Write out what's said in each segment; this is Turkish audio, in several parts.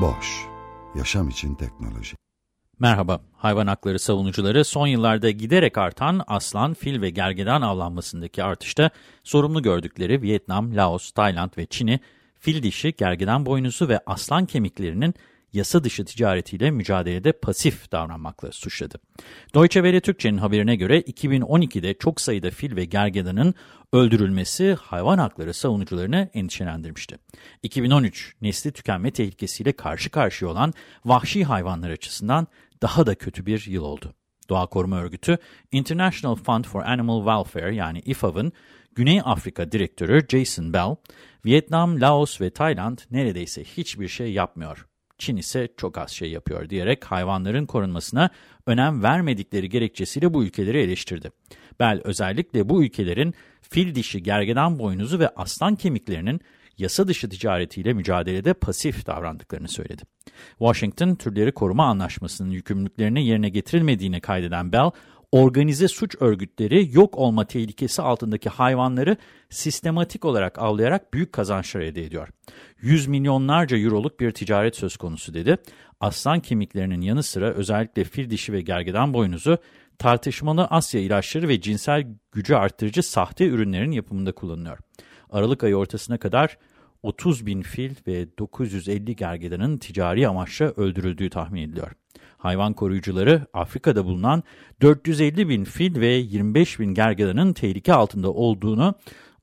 Boş, yaşam için teknoloji. Merhaba, hayvan hakları savunucuları son yıllarda giderek artan aslan, fil ve gergedan avlanmasındaki artışta sorumlu gördükleri Vietnam, Laos, Tayland ve Çin'i fil dişi, gergedan boynuzu ve aslan kemiklerinin yasa dışı ticaretiyle mücadelede pasif davranmakla suçladı. Deutsche Welle Türkçe'nin haberine göre 2012'de çok sayıda fil ve gergedanın öldürülmesi hayvan hakları savunucularını endişelendirmişti. 2013 nesli tükenme tehlikesiyle karşı karşıya olan vahşi hayvanlar açısından daha da kötü bir yıl oldu. Doğa Koruma Örgütü International Fund for Animal Welfare yani IFAV'ın Güney Afrika Direktörü Jason Bell, Vietnam, Laos ve Tayland neredeyse hiçbir şey yapmıyor. Çin ise çok az şey yapıyor diyerek hayvanların korunmasına önem vermedikleri gerekçesiyle bu ülkeleri eleştirdi. Bell özellikle bu ülkelerin fil dişi, gergedan boynuzu ve aslan kemiklerinin yasa dışı ticaretiyle mücadelede pasif davrandıklarını söyledi. Washington, Türleri Koruma Anlaşması'nın yükümlülüklerini yerine getirilmediğini kaydeden Bell, organize suç örgütleri yok olma tehlikesi altındaki hayvanları sistematik olarak avlayarak büyük kazançlar elde ediyor. Yüz milyonlarca euroluk bir ticaret söz konusu dedi. Aslan kemiklerinin yanı sıra özellikle fil dişi ve gergedan boynuzu tartışmalı Asya ilaçları ve cinsel gücü arttırıcı sahte ürünlerin yapımında kullanılıyor. Aralık ayı ortasına kadar 30 bin fil ve 950 gergedanın ticari amaçla öldürüldüğü tahmin ediliyor. Hayvan koruyucuları Afrika'da bulunan 450 bin fil ve 25 bin gergedanın tehlike altında olduğunu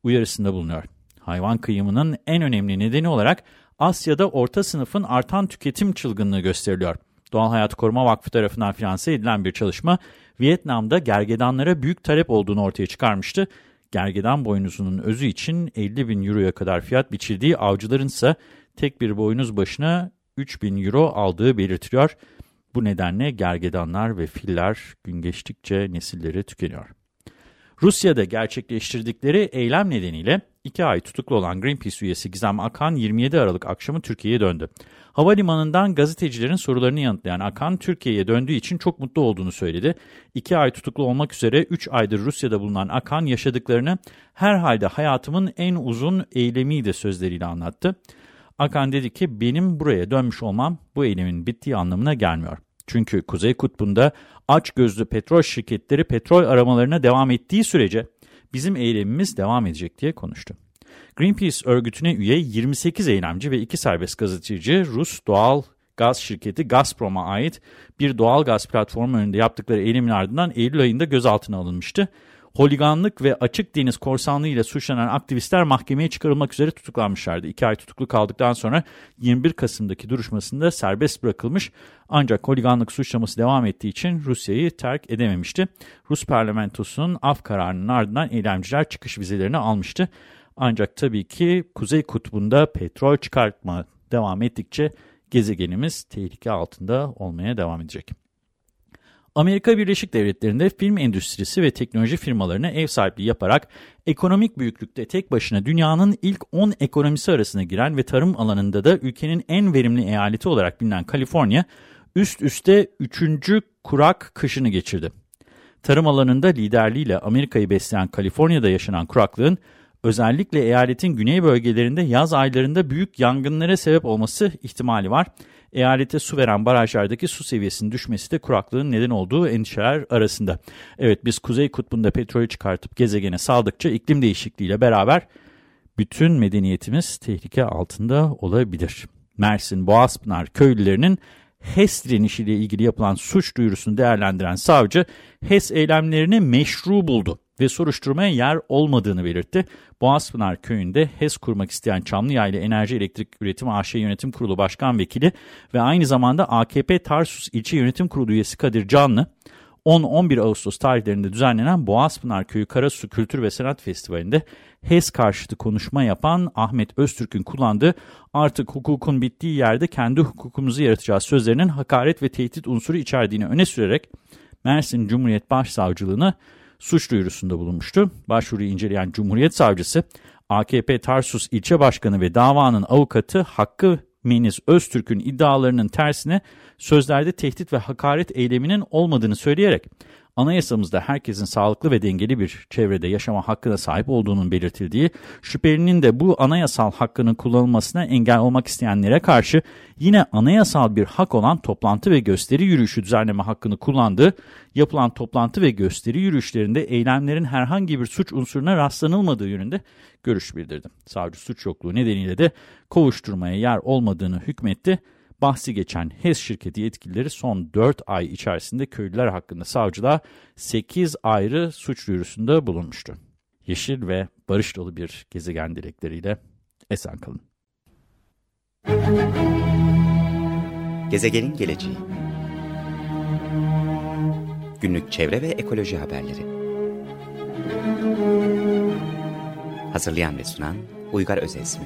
uyarısında bulunuyor. Hayvan kıyımının en önemli nedeni olarak Asya'da orta sınıfın artan tüketim çılgınlığı gösteriliyor. Doğal Hayat Koruma Vakfı tarafından finanse edilen bir çalışma, Vietnam'da gergedanlara büyük talep olduğunu ortaya çıkarmıştı. Gergedan boynuzunun özü için 50 bin euroya kadar fiyat biçildiği avcıların ise tek bir boynuz başına 3 bin euro aldığı belirtiliyor. Bu nedenle gergedanlar ve filler gün geçtikçe nesilleri tükeniyor. Rusya'da gerçekleştirdikleri eylem nedeniyle 2 ay tutuklu olan Greenpeace üyesi Gizem Akan 27 Aralık akşamı Türkiye'ye döndü. Havalimanından gazetecilerin sorularını yanıtlayan Akan Türkiye'ye döndüğü için çok mutlu olduğunu söyledi. 2 ay tutuklu olmak üzere 3 aydır Rusya'da bulunan Akan yaşadıklarını herhalde hayatımın en uzun eylemiydi sözleriyle anlattı. Akan dedi ki benim buraya dönmüş olmam bu eylemin bittiği anlamına gelmiyor. Çünkü Kuzey Kutbu'nda aç gözlü petrol şirketleri petrol aramalarına devam ettiği sürece bizim eylemimiz devam edecek diye konuştu. Greenpeace örgütüne üye 28 eylemci ve 2 serbest gazeteci Rus doğal gaz şirketi Gazprom'a ait bir doğal gaz platformu önünde yaptıkları eylemin ardından Eylül ayında gözaltına alınmıştı holiganlık ve açık deniz korsanlığı ile suçlanan aktivistler mahkemeye çıkarılmak üzere tutuklanmışlardı. İki ay tutuklu kaldıktan sonra 21 Kasım'daki duruşmasında serbest bırakılmış ancak holiganlık suçlaması devam ettiği için Rusya'yı terk edememişti. Rus parlamentosunun af kararının ardından eylemciler çıkış vizelerini almıştı. Ancak tabii ki Kuzey Kutbu'nda petrol çıkartma devam ettikçe gezegenimiz tehlike altında olmaya devam edecek. Amerika Birleşik Devletleri'nde film endüstrisi ve teknoloji firmalarına ev sahipliği yaparak ekonomik büyüklükte tek başına dünyanın ilk 10 ekonomisi arasına giren ve tarım alanında da ülkenin en verimli eyaleti olarak bilinen Kaliforniya, üst üste 3. kurak kışını geçirdi. Tarım alanında liderliğiyle Amerika'yı besleyen Kaliforniya'da yaşanan kuraklığın özellikle eyaletin güney bölgelerinde yaz aylarında büyük yangınlara sebep olması ihtimali var. Eyalete su veren barajlardaki su seviyesinin düşmesi de kuraklığın neden olduğu endişeler arasında. Evet biz Kuzey Kutbu'nda petrolü çıkartıp gezegene saldıkça iklim değişikliğiyle beraber bütün medeniyetimiz tehlike altında olabilir. Mersin Boğazpınar köylülerinin HES direnişiyle ilgili yapılan suç duyurusunu değerlendiren savcı HES eylemlerini meşru buldu ve soruşturmaya yer olmadığını belirtti. Boğazpınar köyünde HES kurmak isteyen Çamlıyaylı Enerji Elektrik Üretim AŞ Yönetim Kurulu Başkan Vekili ve aynı zamanda AKP Tarsus İlçe Yönetim Kurulu üyesi Kadir Canlı, 10-11 Ağustos tarihlerinde düzenlenen Boğazpınar Köyü Karasu Kültür ve Sanat Festivali'nde HES karşıtı konuşma yapan Ahmet Öztürk'ün kullandığı artık hukukun bittiği yerde kendi hukukumuzu yaratacağız sözlerinin hakaret ve tehdit unsuru içerdiğini öne sürerek Mersin Cumhuriyet Başsavcılığına suç duyurusunda bulunmuştu. Başvuruyu inceleyen Cumhuriyet Savcısı, AKP Tarsus ilçe başkanı ve davanın avukatı Hakkı Meniz Öztürk'ün iddialarının tersine sözlerde tehdit ve hakaret eyleminin olmadığını söyleyerek anayasamızda herkesin sağlıklı ve dengeli bir çevrede yaşama hakkına sahip olduğunun belirtildiği, şüphelinin de bu anayasal hakkının kullanılmasına engel olmak isteyenlere karşı yine anayasal bir hak olan toplantı ve gösteri yürüyüşü düzenleme hakkını kullandığı, yapılan toplantı ve gösteri yürüyüşlerinde eylemlerin herhangi bir suç unsuruna rastlanılmadığı yönünde görüş bildirdi. Savcı suç yokluğu nedeniyle de kovuşturmaya yer olmadığını hükmetti bahsi geçen HES şirketi yetkilileri son 4 ay içerisinde köylüler hakkında savcılığa 8 ayrı suç duyurusunda bulunmuştu. Yeşil ve barış dolu bir gezegen dilekleriyle esen kalın. Gezegenin geleceği Günlük çevre ve ekoloji haberleri Hazırlayan ve sunan Uygar Özesmi